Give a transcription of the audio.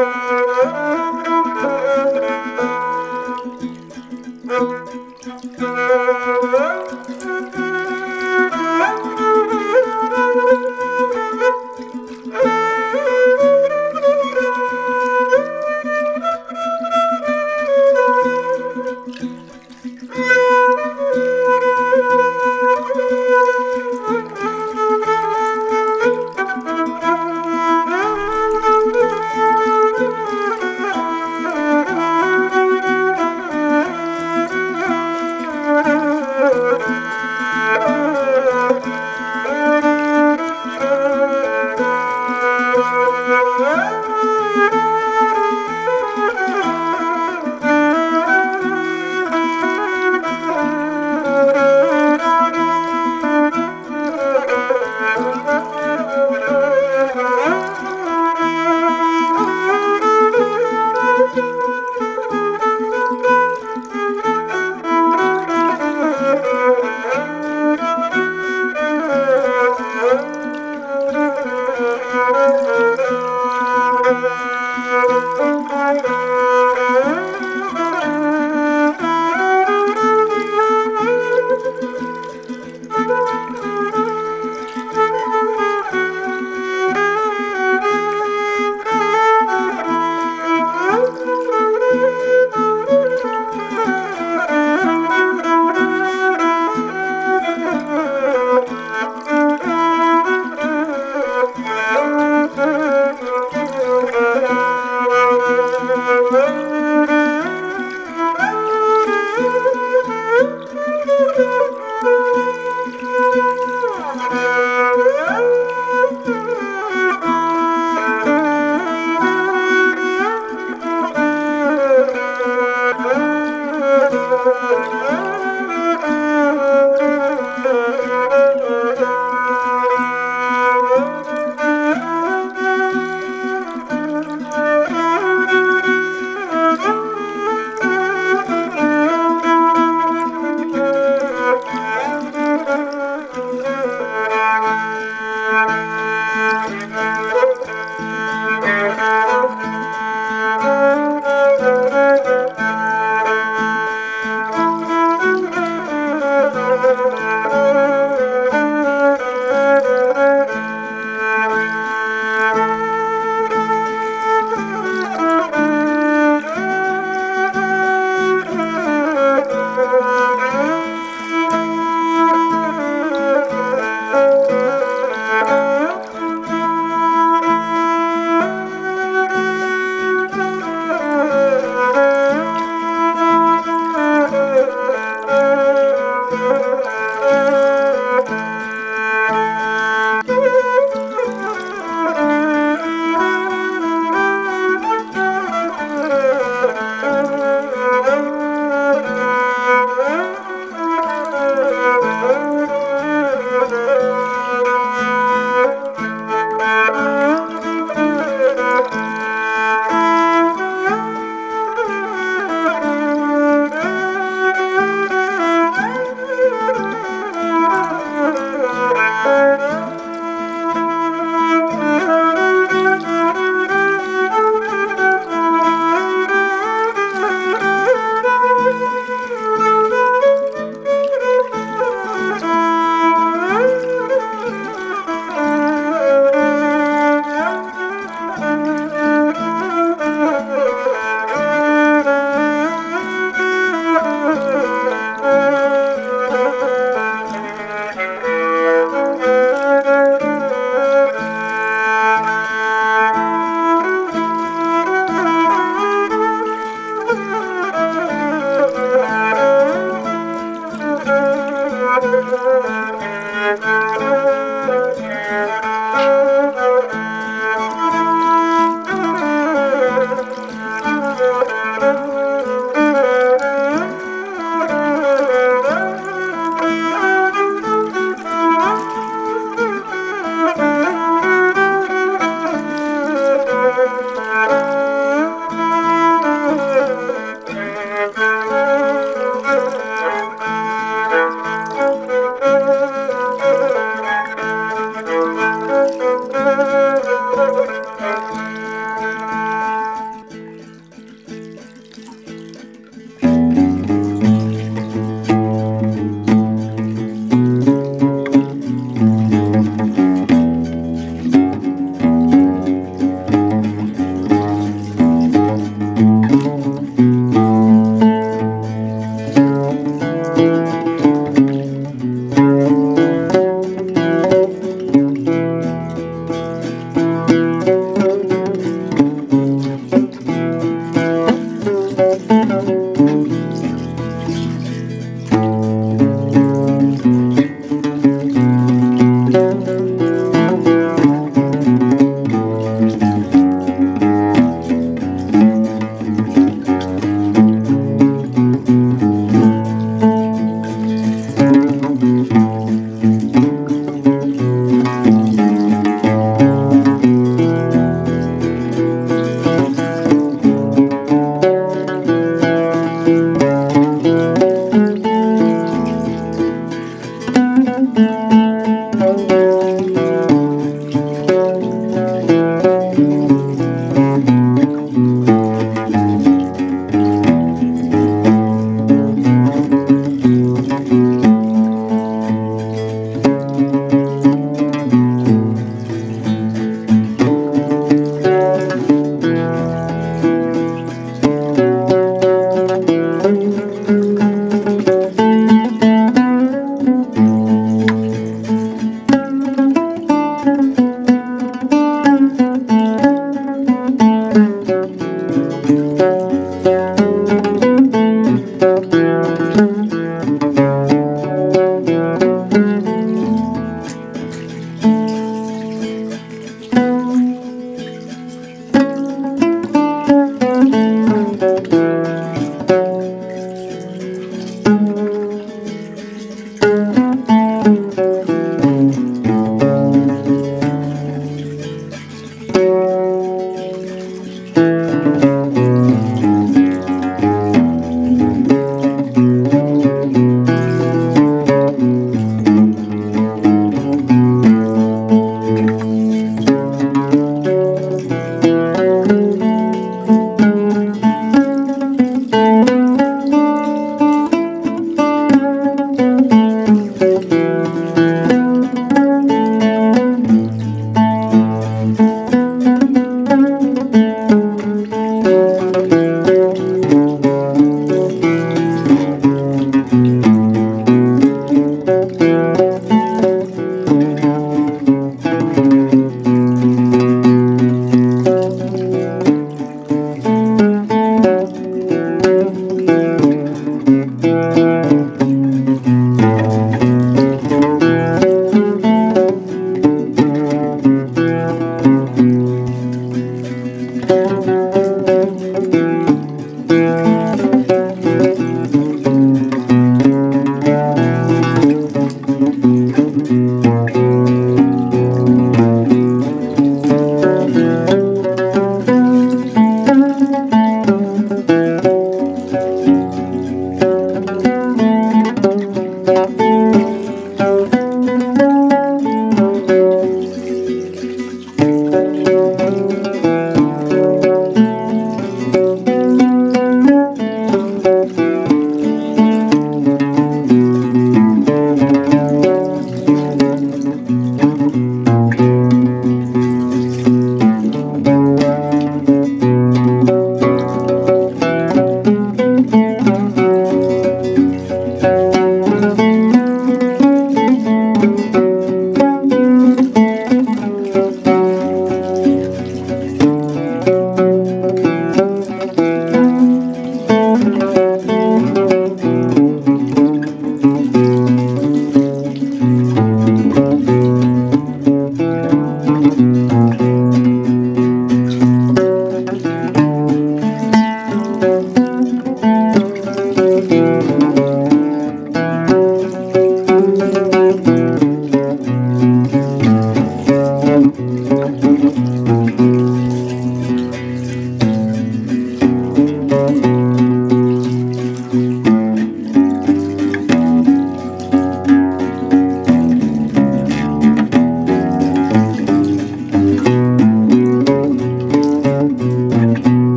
Música